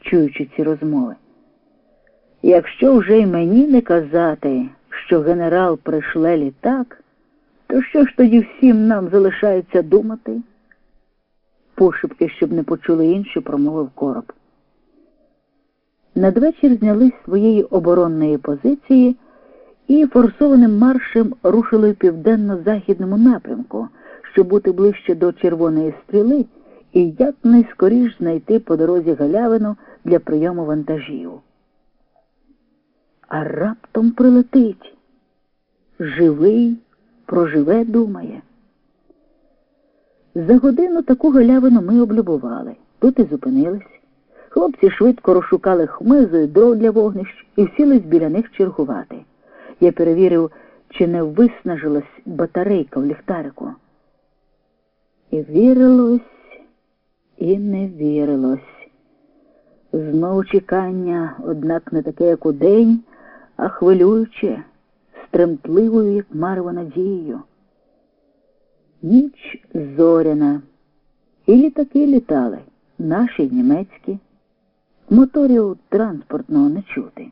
чуючи ці розмови. Якщо вже й мені не казати, що генерал пришле літак, то що ж тоді всім нам залишається думати? Пошепки, щоб не почули інші, промовив короб. Надвечір знялись своєї оборонної позиції і форсованим маршем рушили в південно-західному напрямку, щоб бути ближче до червоної стріли і якнайскоріш знайти по дорозі галявину для прийому вантажів. А раптом прилетить. Живий, проживе, думає. За годину таку галявину ми облюбували, тут і зупинились. Хлопці швидко розшукали хмизу і дров для вогнищ і сілись біля них чергувати. Я перевірив, чи не виснажилась батарейка в ліхтарику. І вірилось, і не вірилось. Знову чекання, однак не таке, як у день, а хвилююче, стремтливою, як марево надією. Ніч зоряна, і літаки літали, наші німецькі. Моторів транспортного не чути.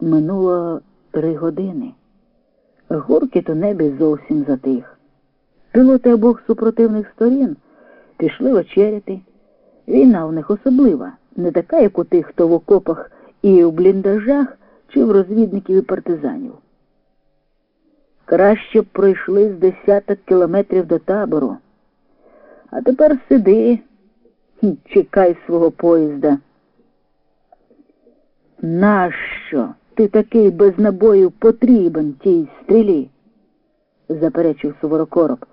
Минуло три години. Гуркіт у небі зовсім затих. Пілоти обох супротивних сторін пішли вечеряти. Війна у них особлива, не така, як у тих, хто в окопах і в бліндажах, чи в розвідників і партизанів. Краще б пройшли з десяток кілометрів до табору. А тепер сиди, чекай свого поїзда. Нащо ти такий без набою потрібен тій стрілі? заперечив суворокороб.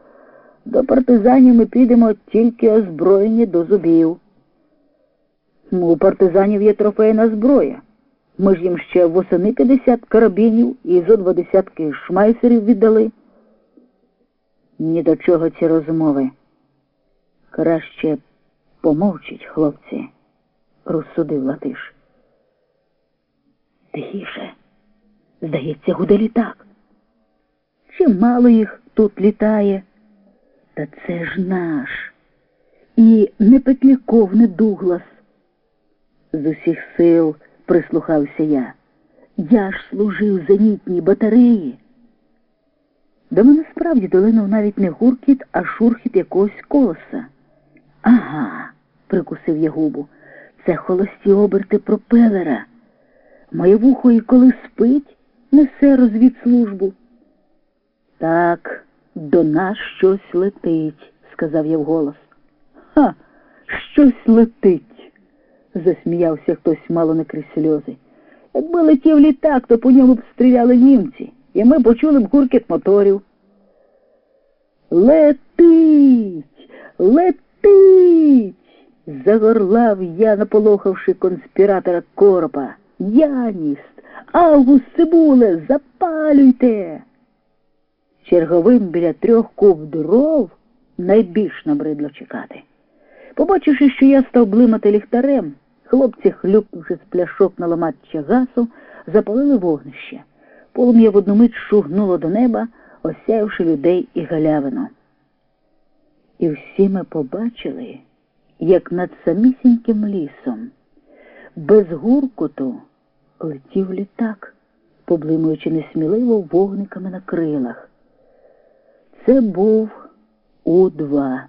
До партизанів ми підемо тільки озброєні до зубів. У партизанів є трофейна зброя. Ми ж їм ще восени 50 карабінів і зо два десятки шмайсерів віддали. Ні до чого ці розмови. Краще помовчіть, хлопці, розсудив Латиш. Тихіше, здається, гуде літак. Чимало їх тут літає. Та це ж наш. І не Петляков, не Дуглас. З усіх сил прислухався я. Я ж служив зенітній батареї. До мене справді долинув навіть не гуркіт, а шурхіт якогось колоса. Ага, прикусив я губу. Це холості оберти пропелера. Моє вухо і коли спить, несе розвідслужбу. Так, до нас щось летить, сказав я вголос. Ха, щось летить засміявся хтось мало не крізь сльози. Якби летів літак, то по ньому б стріляли німці, і ми почули б гуркіт моторів. Летить, летить. загорлав я, наполохавши конспіратора коропа. Яніст, Август Цибуле, запалюйте. Черговим біля трьох куб дров найбільш набридло чекати. Побачивши, що я став блимати ліхтарем, хлопці, хлюпнувши з пляшок на ламатча гасу, запалили вогнище. Полум'я в одну мить шугнуло до неба, осяявши людей і галявину. І всі ми побачили, як над самісіньким лісом, без гуркоту летів літак, поблимуючи несміливо вогниками на крилах. Це був У-2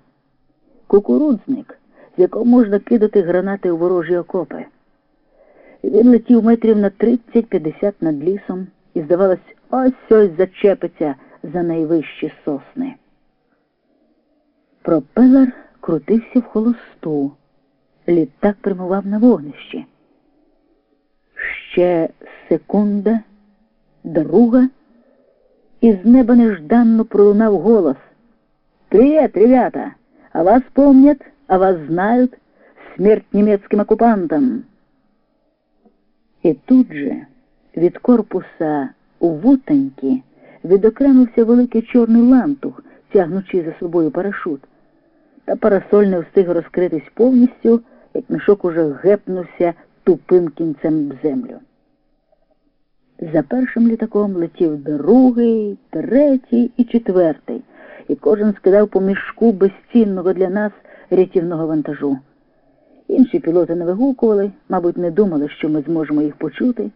кукурудзник, з якого можна кидати гранати у ворожі окопи. Він летів метрів на 30-50 над лісом і, здавалось, ось ось зачепиться за найвищі сосни. Пропелер крутився в холосту. Літак прямував на вогнищі. Ще секунда, друга, і з неба нежданно пролунав голос. Привіт, ребята! А вас помнят, а вас знают, смерть немецким оккупантам. І тут же від корпуса у вутаньки відокремився великий чорний лантух, тягнучи за собою парашут. Та парасоль не встиг розкритись повністю, як мішок уже гепнувся тупим кінцем в землю. За першим літаком летів другий, третій і четвертий і кожен скидав по мішку безцінного для нас рятівного вантажу. Інші пілоти не вигукували, мабуть, не думали, що ми зможемо їх почути.